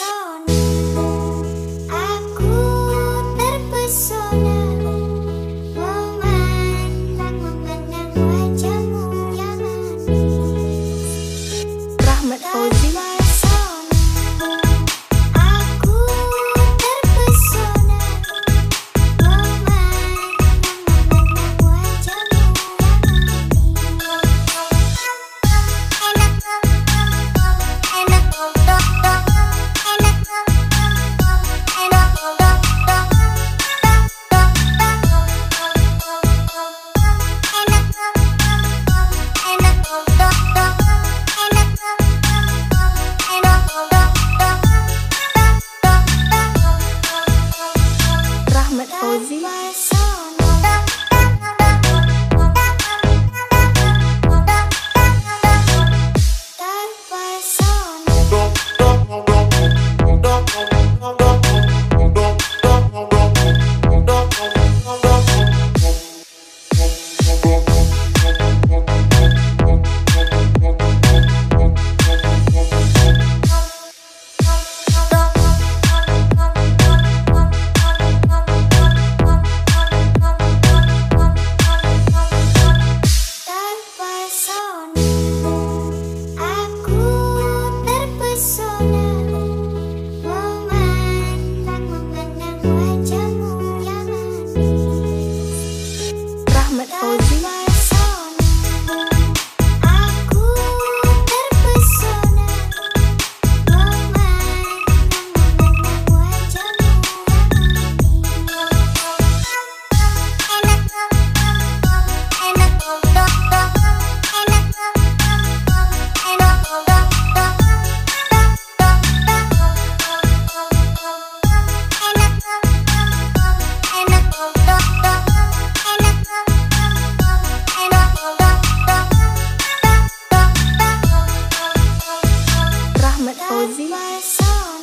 soul. cozy. Thank you. My soul.